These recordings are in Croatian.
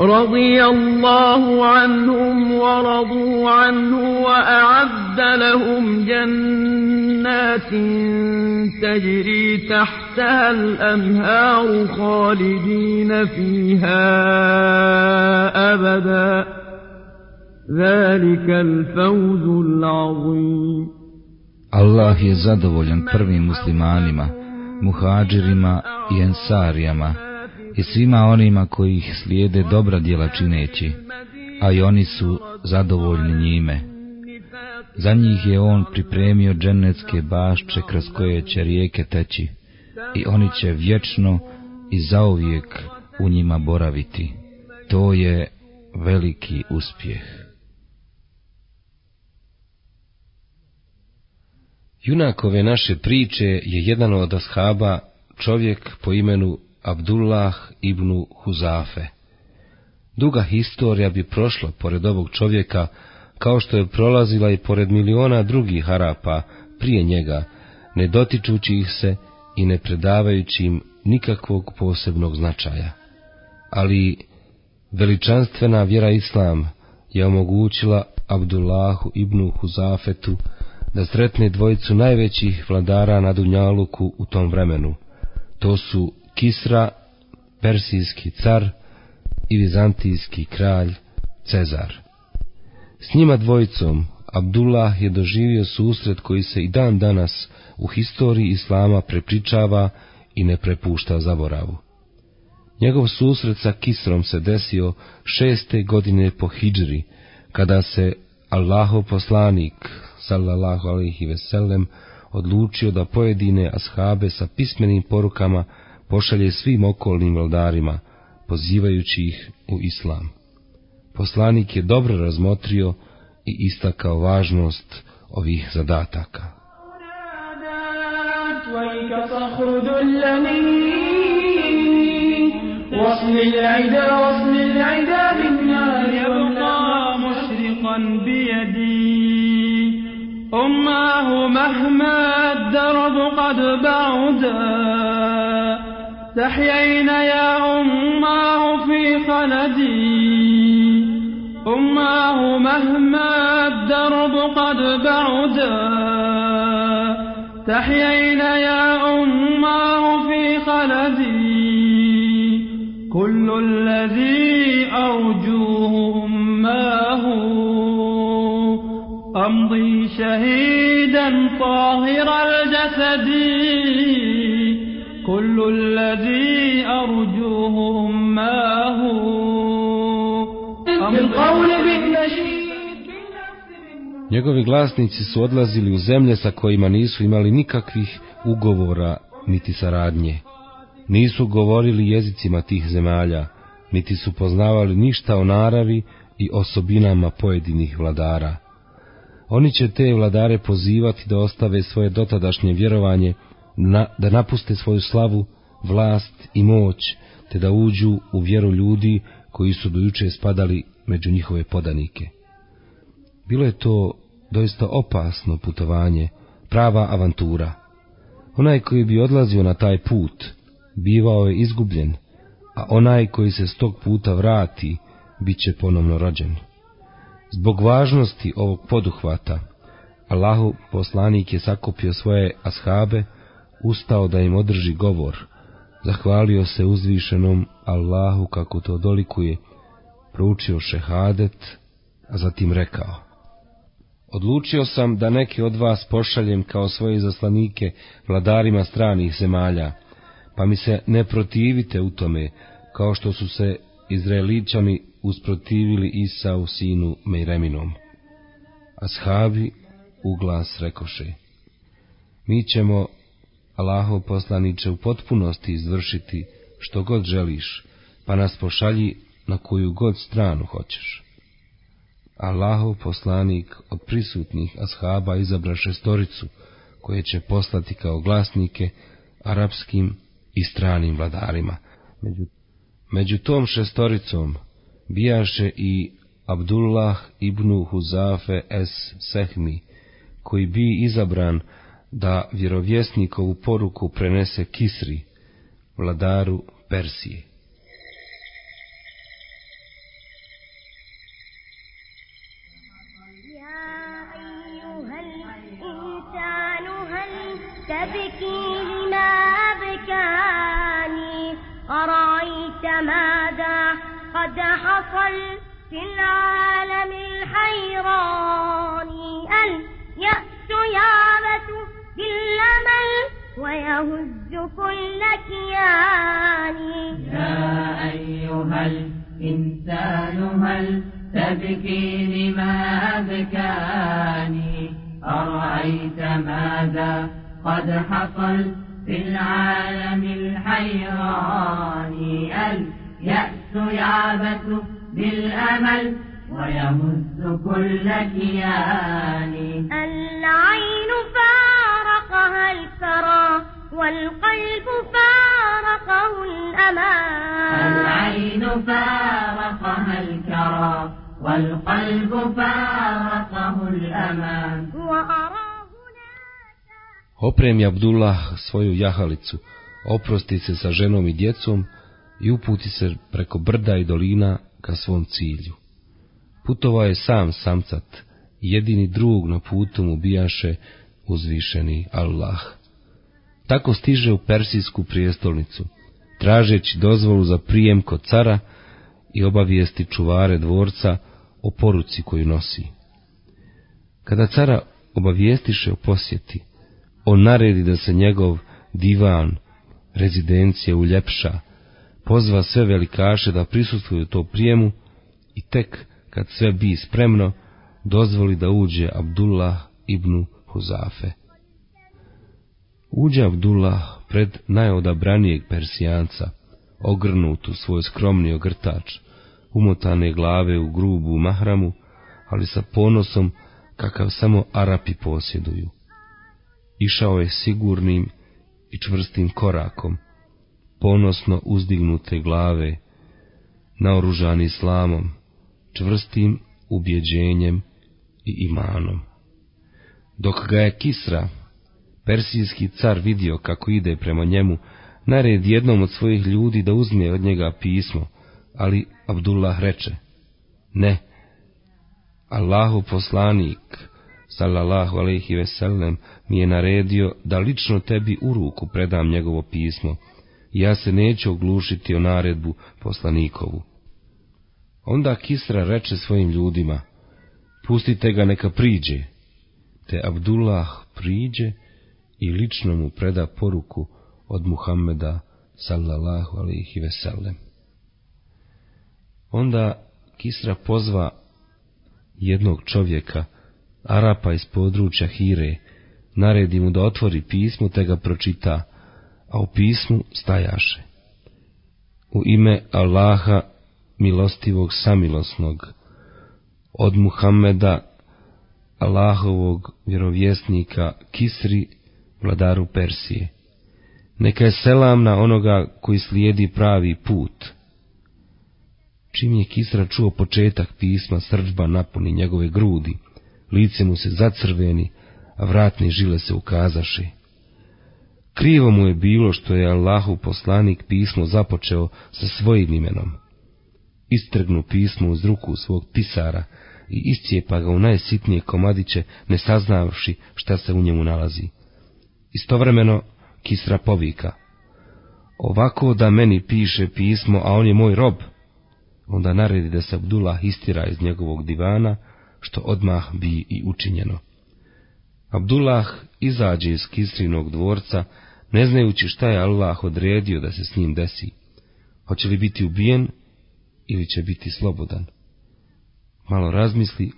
رضي الله عنهم ورضوا عنه وأعد لهم جنات تجري تحتها الأنهار خالدين فيها أبدا. ذلك الفوز العظيم. Allah je zadovoljan prvim muslimanima, muhađirima i ensarijama i svima onima koji ih slijede dobra djela čineći, a i oni su zadovoljni njime. Za njih je on pripremio dženecke bašče kroz koje će rijeke teći i oni će vječno i zauvijek u njima boraviti. To je veliki uspjeh. Junakove naše priče je jedan od ashaba čovjek po imenu Abdullah ibn Huzafe. Duga historija bi prošla pored ovog čovjeka, kao što je prolazila i pored miliona drugih harapa prije njega, ne dotičući ih se i ne predavajući im nikakvog posebnog značaja. Ali veličanstvena vjera Islam je omogućila Abdullahu ibn Huzafetu da sretne dvojicu najvećih vladara na Dunjaluku u tom vremenu. To su Kisra, persijski car i vizantijski kralj Cezar. S njima dvojicom Abdullah je doživio susret koji se i dan danas u historiji Islama prepričava i ne prepušta zaboravu. Njegov susret sa Kisrom se desio šeste godine po hijđri, kada se Allahov poslanik, sallallahu alaihi veselem, odlučio da pojedine ashabe sa pismenim porukama pošalje svim okolnim vladarima, pozivajući ih u islam. Poslanik je dobro razmotrio i istakao važnost ovih zadataka. واصل العدا واصل العدا بالنار يبقى مشرقا بيدي أماه مهما الدرب قد بعدا تحيين يا أماه في خلدي. أماه مهما الدرب قد بعدا. تحيين يا أماه في خلدي. كل الذي أرجوه أماه. أمضي شهيدا طاهر الجسد. كل الذي أرجوه أماه بالقول بالنشيد Njegovi glasnici su odlazili u zemlje sa kojima nisu imali nikakvih ugovora niti saradnje. Nisu govorili jezicima tih zemalja, niti su poznavali ništa o naravi i osobinama pojedinih vladara. Oni će te vladare pozivati da ostave svoje dotadašnje vjerovanje, na, da napuste svoju slavu, vlast i moć, te da uđu u vjeru ljudi koji su dojuče spadali među njihove podanike. Bilo je to doista opasno putovanje, prava avantura. Onaj koji bi odlazio na taj put, bivao je izgubljen, a onaj koji se s tog puta vrati, bit će ponovno rođen. Zbog važnosti ovog poduhvata, Allahu poslanik je sakupio svoje ashabe, ustao da im održi govor, zahvalio se uzvišenom Allahu kako to dolikuje, proučio šehadet, a zatim rekao. Odlučio sam da neke od vas pošaljem kao svoje zaslanike vladarima stranih zemalja, pa mi se ne protivite u tome, kao što su se Izraeličani usprotivili Isa u sinu Mejreminom. Ashabi u glas rekoše, mi ćemo, Allahov poslaniče, u potpunosti izvršiti što god želiš, pa nas pošalji na koju god stranu hoćeš. Allahov poslanik od prisutnih ashaba izabra šestoricu, koje će poslati kao glasnike arapskim i stranim vladarima, Među, među tom šestoricom bijaše i Abdullah ibn Huzafe es Sehmi, koji bi izabran da vjerovjesnikovu poruku prenese Kisri, vladaru Persije. قد في العالم الحيران ويهز كل كيان يا أيها الإنسان هل تبكي لما أبكاني أرأيت ماذا قد حصل في العالم الحيران؟ اليأس يعبث بالأمل ويمز كل كيان؟ العين فارقها الكرى. والقلب فارقه الأمان العين فارقها الكرى والقلب فارقه الأمان وأراه Opremi Abdullah svoju jahalicu, oprosti se sa ženom i djecom i uputi se preko brda i dolina ka svom cilju. Putovao je sam samcat, jedini drug na putu mu bijaše uzvišeni Allah. Tako stiže u Persijsku prijestolnicu, tražeći dozvolu za prijem kod cara i obavijesti čuvare dvorca o poruci koju nosi. Kada cara obavijestiše o posjeti, on naredi da se njegov divan, rezidencija uljepša, pozva sve velikaše da prisustvuju to prijemu i tek kad sve bi spremno, dozvoli da uđe Abdullah ibn Huzafe. Uđe Abdullah pred najodabranijeg persijanca, ogrnut u svoj skromni ogrtač, umotane glave u grubu mahramu, ali sa ponosom kakav samo Arapi posjeduju. Išao je sigurnim i čvrstim korakom, ponosno uzdignute glave, naoružani islamom, čvrstim ubjeđenjem i imanom. Dok ga je Kisra, persijski car, vidio kako ide prema njemu, nared jednom od svojih ljudi da uzme od njega pismo, ali Abdullah reče, ne, Allahu poslanik, sallallahu alaihi veselem, mi je naredio da lično tebi u ruku predam njegovo pismo, ja se neću oglušiti o naredbu poslanikovu. Onda Kisra reče svojim ljudima, pustite ga neka priđe, te Abdullah priđe i lično mu preda poruku od Muhammeda sallallahu alaihi veselem. Onda Kisra pozva jednog čovjeka, Arapa iz područja Hire, naredi mu da otvori pismo te ga pročita, a u pismu stajaše. U ime Allaha milostivog samilosnog, od Muhammeda, Allahovog vjerovjesnika Kisri, vladaru Persije. Neka je selam na onoga koji slijedi pravi put. Čim je Kisra čuo početak pisma, srđba napuni njegove grudi, lice mu se zacrveni, a vratni žile se ukazaše. Krivo mu je bilo što je Allahu poslanik pismo započeo sa svojim imenom. Istrgnu pismo uz ruku svog pisara i iscijepa ga u najsitnije komadiće, ne saznavši šta se u njemu nalazi. Istovremeno Kisra povika. Ovako da meni piše pismo, a on je moj rob, onda naredi da se Abdullah istira iz njegovog divana, što odmah bi i učinjeno. Abdullah izađe iz Kisrinog dvorca, ne znajući šta je Allah odredio da se s njim desi. Hoće li biti ubijen ili će biti slobodan? Malo razmisli,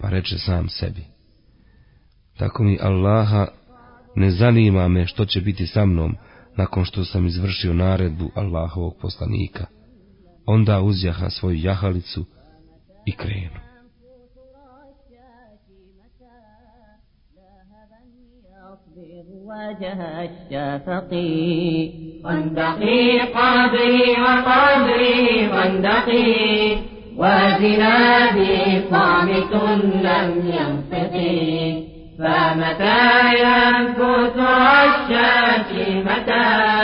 pa reče sam sebi. Tako mi Allaha ne zanima me što će biti sa mnom nakon što sam izvršio naredbu Allahovog poslanika. Onda uzjaha svoju jahalicu i krenu. وجه الشفقي خندقي قبري وقبري خندقي وزنادي صامت لم ينطقي فمتى ينكث الشاكي متى؟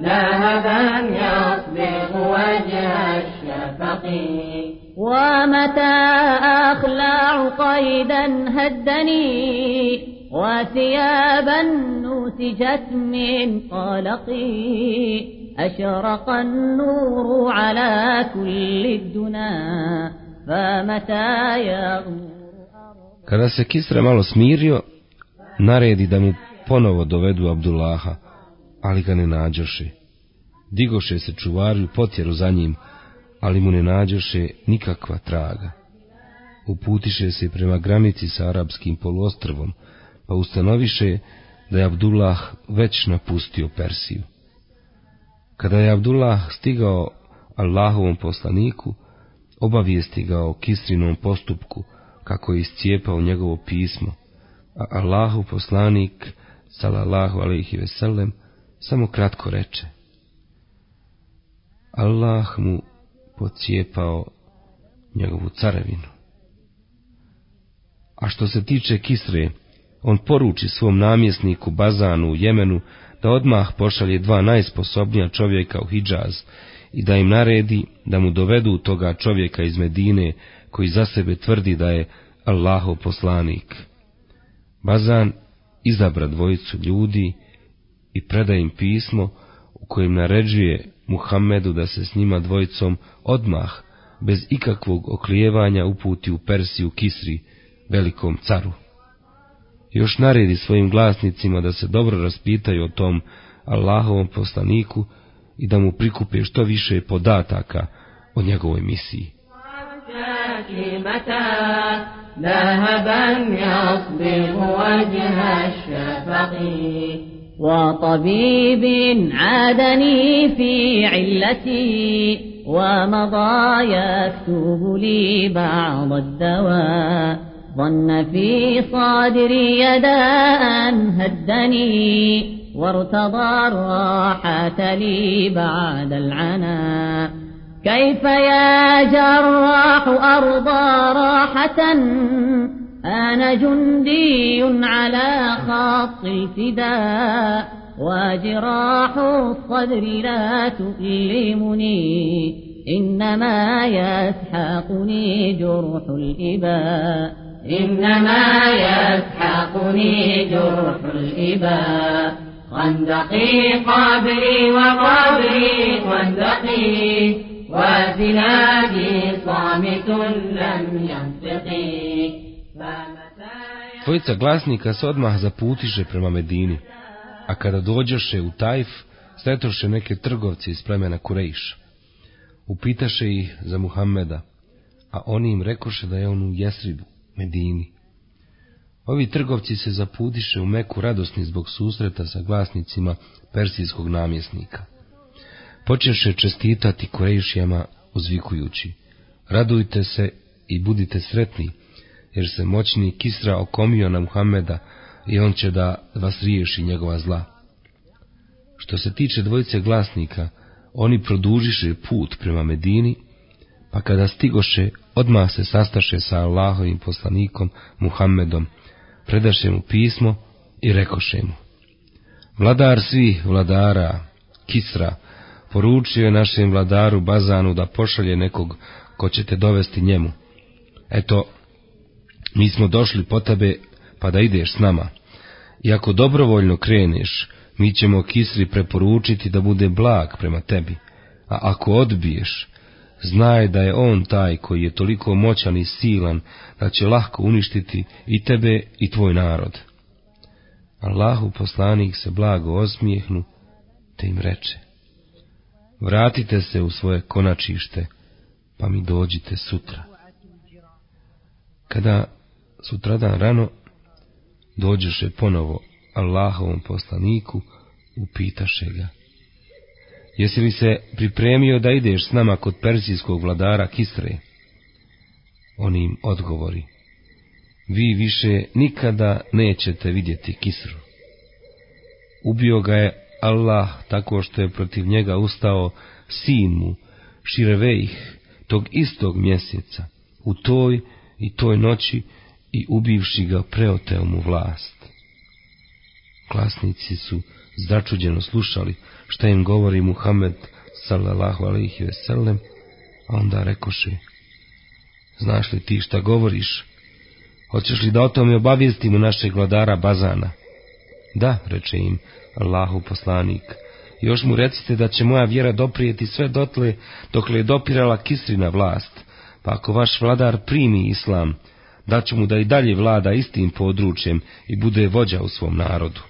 لهبا يصبغ وجه الشفقي ومتى أخلع قيدا هدني وثيابا نسجت من قلقي. أشرق النور على كل الدنا فمتى يغمر Kada se Kisra malo smirio, naredi da mu ponovo dovedu Abdullaha, ali ga ne nađoše. Digoše se čuvari u potjeru za njim, ali mu ne nađoše nikakva traga. Uputiše se prema granici sa arapskim poluostrvom, pa ustanoviše da je Abdullah već napustio Persiju. Kada je Abdullah stigao Allahovom poslaniku, obavijesti ga o Kisrinom postupku, kako je iscijepao njegovo pismo, a Allahu poslanik, salallahu alaihi veselem, samo kratko reče. Allah mu pocijepao njegovu carevinu. A što se tiče Kisre, on poruči svom namjesniku Bazanu u Jemenu da odmah pošalje dva najsposobnija čovjeka u Hidžaz i da im naredi da mu dovedu toga čovjeka iz Medine koji za sebe tvrdi da je Allahov poslanik. Bazan izabra dvojicu ljudi i preda im pismo u kojem naređuje Muhammedu da se s njima dvojicom odmah, bez ikakvog oklijevanja uputi u Persiju Kisri, velikom caru. Još naredi svojim glasnicima da se dobro raspitaju o tom Allahovom poslaniku i da mu prikupe što više podataka o njegovoj misiji. ذهبا يصبغ وجه الشفق وطبيب عادني في علتي ومضى يكتب لي بعض الدواء ظن في صدري يداء هدني وارتضى الراحة لي بعد العناء كيف يا جراح أرضى راحة؟ أنا جندي على خط الفداء وجراح الصدر لا تؤلمني إنما يسحقني جرح الإباء. إنما يسحقني جرح الإباء خندقي قبري وقبري خندقي وزنادي صامت لم ينطقي Dvojica glasnika se odmah zaputiše prema Medini, a kada dođoše u Tajf, sretoše neke trgovci iz plemena Kurejša. Upitaše ih za Muhammeda, a oni im rekoše da je on u Jesribu, Medini. Ovi trgovci se zaputiše u Meku radosni zbog susreta sa glasnicima persijskog namjesnika. Počeše čestitati Kurejšijama uzvikujući, radujte se i budite sretni, jer se moćni Kisra okomio na Muhameda i on će da vas riješi njegova zla. Što se tiče dvojice glasnika, oni produžiše put prema Medini, pa kada stigoše, odmah se sastaše sa Allahovim poslanikom Muhammedom, predaše mu pismo i rekoše mu. Vladar svih vladara, Kisra, poručio je našem vladaru Bazanu da pošalje nekog ko će te dovesti njemu. Eto, mi smo došli po tebe, pa da ideš s nama. I ako dobrovoljno kreneš, mi ćemo Kisri preporučiti da bude blag prema tebi. A ako odbiješ, znaj da je on taj koji je toliko moćan i silan da će lahko uništiti i tebe i tvoj narod. Allahu poslanik se blago osmijehnu, te im reče, vratite se u svoje konačište, pa mi dođite sutra. Kada sutradan rano dođeše ponovo Allahovom poslaniku, upitaše ga. Jesi li se pripremio da ideš s nama kod persijskog vladara Kisre? On im odgovori. vi više nikada nećete vidjeti Kisru. Ubio ga je Allah tako što je protiv njega ustao sin mu, Širevejih, tog istog mjeseca, u toj i toj noći i ubivši ga preoteo mu vlast. Klasnici su začuđeno slušali šta im govori Muhammed sallallahu alaihi ve sellem, a onda rekoše, znaš li ti šta govoriš? Hoćeš li da o tome obavijestimo našeg vladara Bazana? Da, reče im Allahu poslanik, još mu recite da će moja vjera doprijeti sve dotle dokle je dopirala Kisrina vlast, pa ako vaš vladar primi islam, daću mu da i dalje vlada istim područjem i bude vođa u svom narodu.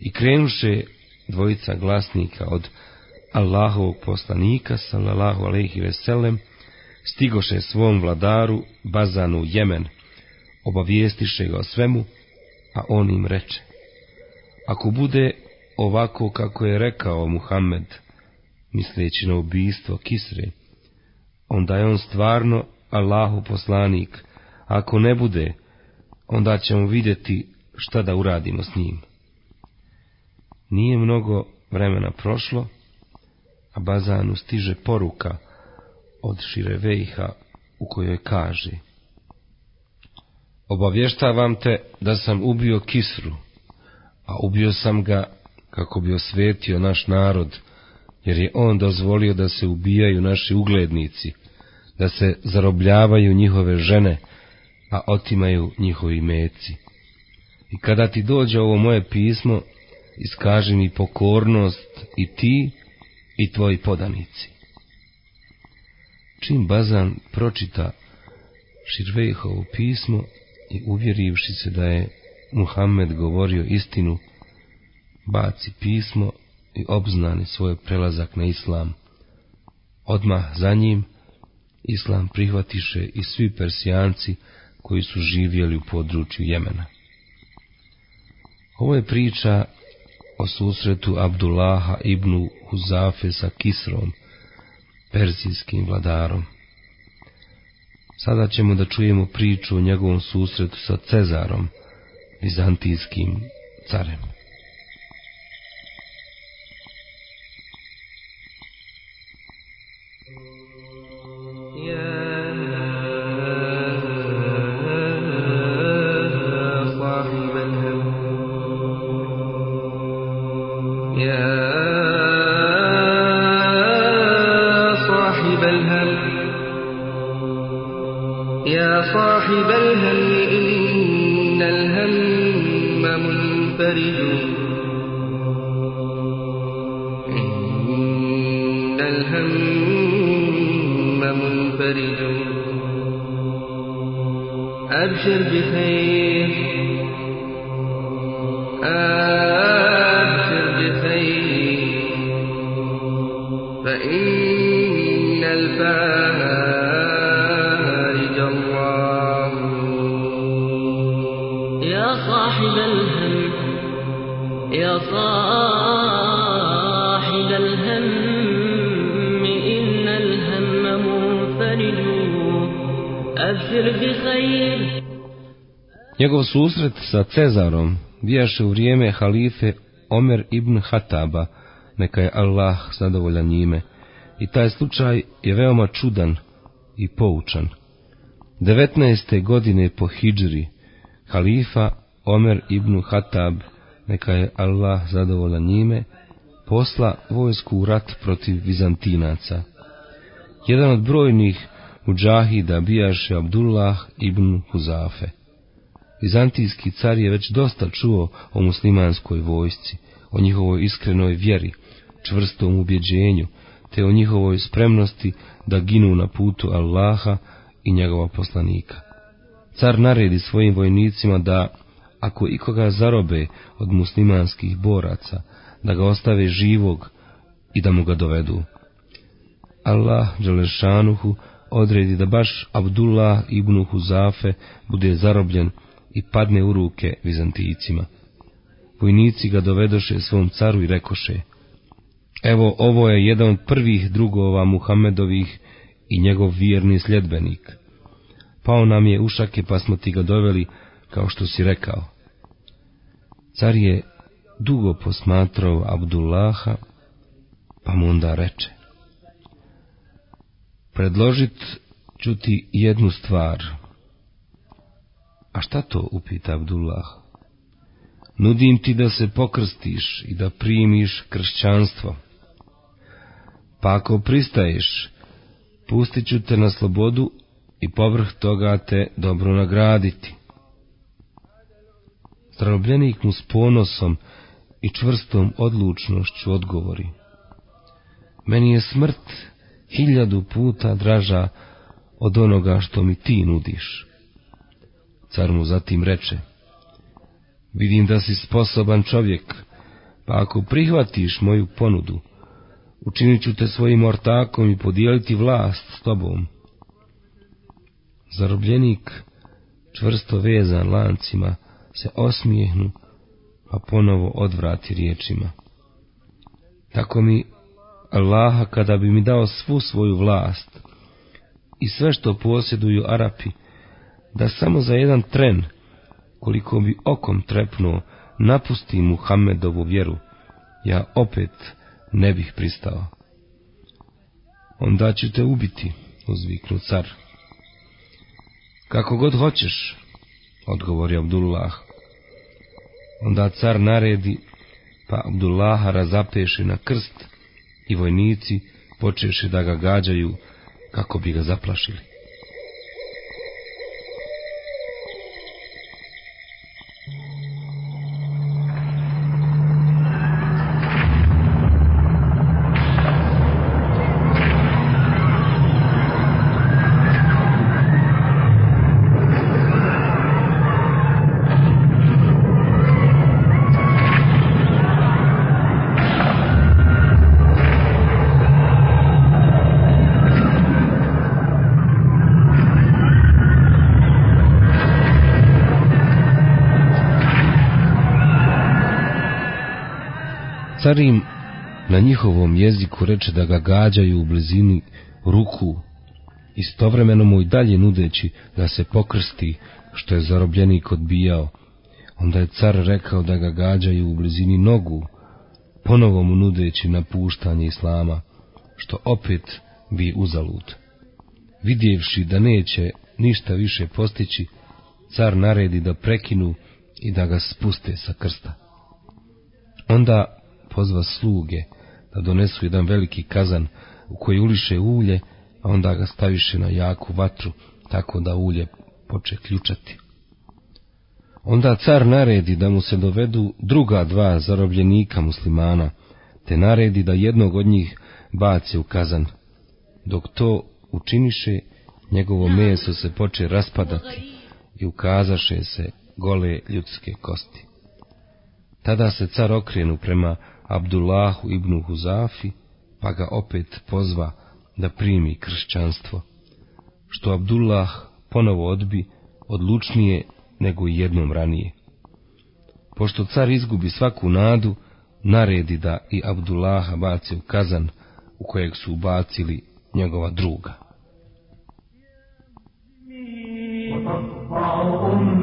I krenuše dvojica glasnika od Allahovog poslanika, sallallahu alaihi veselem, stigoše svom vladaru, Bazanu Jemen, obavijestiše ga o svemu, a on im reče, ako bude ovako kako je rekao Muhammed, misleći na ubijstvo Kisre, onda je on stvarno Allahu poslanik, ako ne bude, onda ćemo vidjeti šta da uradimo s njim. Nije mnogo vremena prošlo, a Bazanu stiže poruka od Širevejha u kojoj kaže Obavještavam te da sam ubio Kisru, a ubio sam ga kako bi osvetio naš narod, jer je on dozvolio da se ubijaju naši uglednici, da se zarobljavaju njihove žene, a otimaju njihovi meci. I kada ti dođe ovo moje pismo, iskaži mi pokornost i ti i tvoji podanici. Čim Bazan pročita Širvejhovo pismo i uvjerivši se da je Muhammed govorio istinu, baci pismo i obznani svoj prelazak na islam. Odmah za njim islam prihvatiše i svi persijanci koji su živjeli u području Jemena. Ovo je priča o susretu Abdullaha ibn Huzafe sa Kisrom, perzijskim vladarom. Sada ćemo da čujemo priču o njegovom susretu sa Cezarom, bizantijskim carem. Yeah. الهم منفرد أبشر بخير. آه Njegov susret sa Cezarom bijaše u vrijeme halife Omer ibn Hataba, neka je Allah zadovoljan njime, i taj slučaj je veoma čudan i poučan. 19. godine po Hidžri, halifa Omer ibn Hatab, neka je Allah zadovoljan njime, posla vojsku u rat protiv Vizantinaca. Jedan od brojnih muđahida bijaše Abdullah ibn Huzafe. Vizantijski car je već dosta čuo o muslimanskoj vojsci, o njihovoj iskrenoj vjeri, čvrstom ubjeđenju, te o njihovoj spremnosti da ginu na putu Allaha i njegova poslanika. Car naredi svojim vojnicima da, ako ikoga zarobe od muslimanskih boraca, da ga ostave živog i da mu ga dovedu. Allah Đelešanuhu odredi da baš Abdullah ibn Huzafe bude zarobljen i padne u ruke Vizantijcima. Vojnici ga dovedoše svom caru i rekoše, evo ovo je jedan od prvih drugova Muhammedovih i njegov vjerni sljedbenik. Pa pao nam je ušake pa smo ti ga doveli kao što si rekao. Car je dugo posmatrao Abdullaha, pa mu onda reče. Predložit ću ti jednu stvar. A šta to, upita Abdullah? Nudim ti da se pokrstiš i da primiš kršćanstvo. Pa ako pristaješ, pustit ću te na slobodu i povrh toga te dobro nagraditi. Zarobljenik mu s ponosom i čvrstom odlučnošću odgovori. Meni je smrt hiljadu puta draža od onoga što mi ti nudiš. Car mu zatim reče, vidim da si sposoban čovjek, pa ako prihvatiš moju ponudu, učinit ću te svojim ortakom i podijeliti vlast s tobom. Zarobljenik, čvrsto vezan lancima, se osmijehnu, pa ponovo odvrati riječima. Tako mi Allaha kada bi mi dao svu svoju vlast i sve što posjeduju Arapi, da samo za jedan tren, koliko bi okom trepnuo, napusti Muhammedovu vjeru, ja opet ne bih pristao. Onda ću te ubiti, uzviknu car. Kako god hoćeš, odgovori Abdullah. Onda car naredi, pa Abdullaha razapeše na krst i vojnici počeše da ga gađaju kako bi ga zaplašili. Carim na njihovom jeziku reče da ga gađaju u blizini ruku, istovremeno mu i dalje nudeći da se pokrsti, što je zarobljenik odbijao. Onda je car rekao da ga gađaju u blizini nogu, ponovo mu nudeći napuštanje islama, što opet bi uzalud. Vidjevši da neće ništa više postići, car naredi da prekinu i da ga spuste sa krsta. Onda pozva sluge da donesu jedan veliki kazan u koji uliše ulje, a onda ga staviše na jaku vatru, tako da ulje poče ključati. Onda car naredi da mu se dovedu druga dva zarobljenika muslimana, te naredi da jednog od njih bace u kazan. Dok to učiniše, njegovo meso se poče raspadati i ukazaše se gole ljudske kosti. Tada se car okrenu prema Abdullahu ibn Huzafi, pa ga opet pozva da primi kršćanstvo, što Abdullah ponovo odbi odlučnije nego jednom ranije. Pošto car izgubi svaku nadu, naredi da i Abdullaha baci u kazan u kojeg su ubacili njegova druga.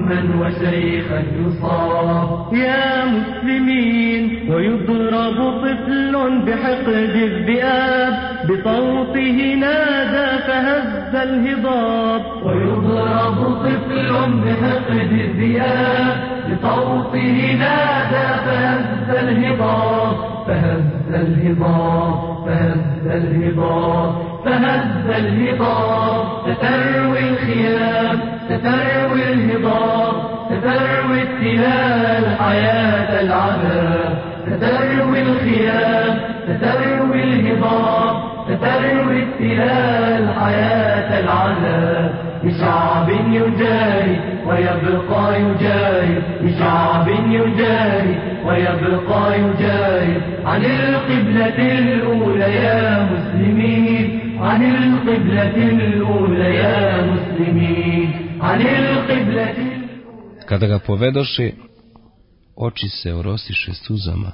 أما وشيخا يصاب. يا مسلمين ويضرب طفل بحقد الذئاب. بصوته نادى فهز الهضاب. ويضرب طفل بحقد الذئاب. بصوته نادى فهز الهضاب. فهز الهضاب فهز الهضاب. فهز الهضاب ستروي الخيام ستروي الهضاب ستروي التلال حياة العذاب. ستروي الخيام ستروي الهضاب ستروي التلال حياة العذاب. لشعب يجاهد ويبقى يجاهد لشعب يجاهد ويبقى يجاهد. عن القبلة الأولى يا مسلمين عن القبلة الأولى يا مسلمين عن القبلة Kada ga povedoše, oči se orosiše suzama,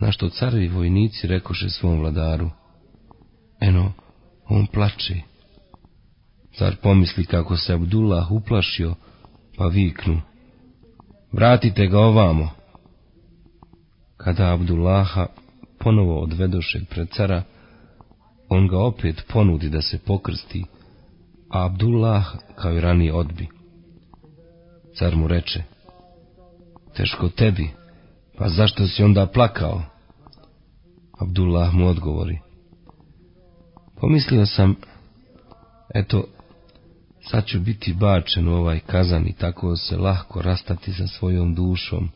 na što carevi vojnici rekoše svom vladaru, eno, on plače. Car pomisli kako se Abdullah uplašio, pa viknu, vratite ga ovamo. Kada Abdullaha ponovo odvedoše pred cara, on ga opet ponudi da se pokrsti, a Abdullah kao i ranije odbi. Car mu reče, teško tebi, pa zašto si onda plakao? Abdullah mu odgovori, pomislio sam, eto, sad ću biti bačen u ovaj kazan i tako se lahko rastati sa svojom dušom.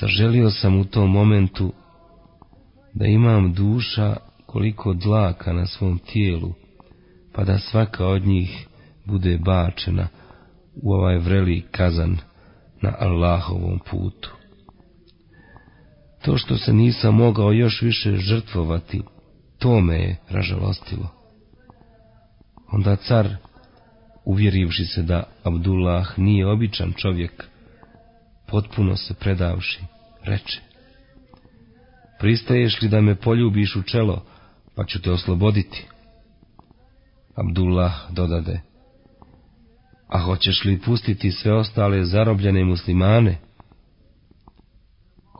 Zaželio sam u tom momentu da imam duša koliko dlaka na svom tijelu, pa da svaka od njih bude bačena u ovaj vreli kazan na Allahovom putu. To što se nisam mogao još više žrtvovati, to me je ražalostilo. Onda car, uvjerivši se da Abdullah nije običan čovjek, potpuno se predavši, reče. Pristaješ li da me poljubiš u čelo, pa ću te osloboditi? Abdullah dodade. A hoćeš li pustiti sve ostale zarobljene muslimane?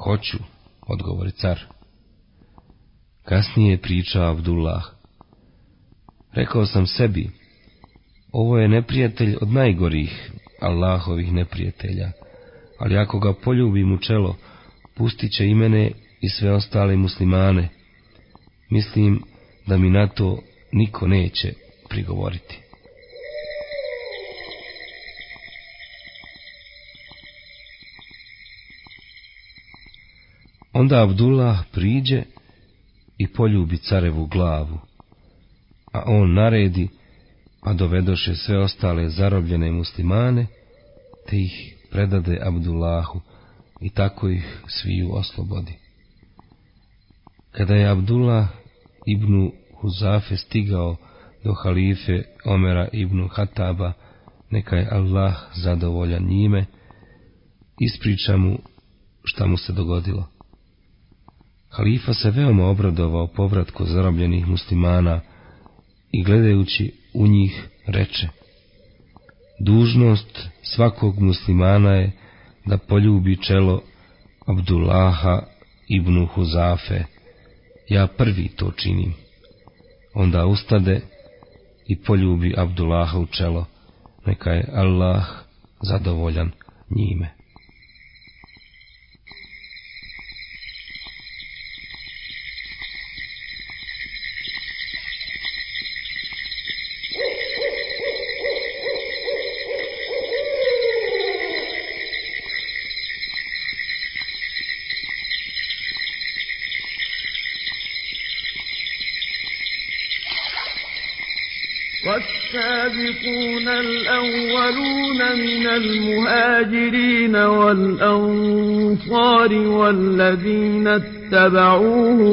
Hoću, odgovori car. Kasnije priča Abdullah. Rekao sam sebi, ovo je neprijatelj od najgorih Allahovih neprijatelja, ali ako ga poljubim u čelo, pustit će i mene i sve ostale muslimane. Mislim da mi na to niko neće prigovoriti. Onda Abdullah priđe i poljubi carevu glavu, a on naredi, a dovedoše sve ostale zarobljene muslimane, te ih predade Abdullahu i tako ih sviju oslobodi. Kada je Abdullah ibn Huzafe stigao do halife Omera ibn Hataba, neka je Allah zadovoljan njime, ispriča mu šta mu se dogodilo. Halifa se veoma obradovao povratku zarobljenih muslimana i gledajući u njih reče Dužnost svakog muslimana je da poljubi čelo Abdullaha ibn Huzafe, ja prvi to činim. Onda ustade i poljubi Abdullaha u čelo, neka je Allah zadovoljan njime. المهاجرين والأنصار والذين اتبعوهم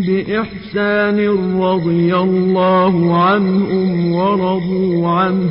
بإحسان رضي الله عنهم ورضوا عنه.